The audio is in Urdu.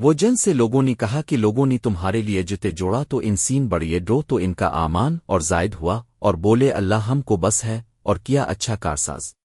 وہ جن سے لوگوں نے کہا کہ لوگوں نے تمہارے لیے جتے جوڑا تو ان سین بڑیے ڈو تو ان کا آمان اور زائد ہوا اور بولے اللہ ہم کو بس ہے اور کیا اچھا کارساز۔